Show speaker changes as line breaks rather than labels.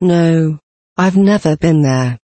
No, I've never been there.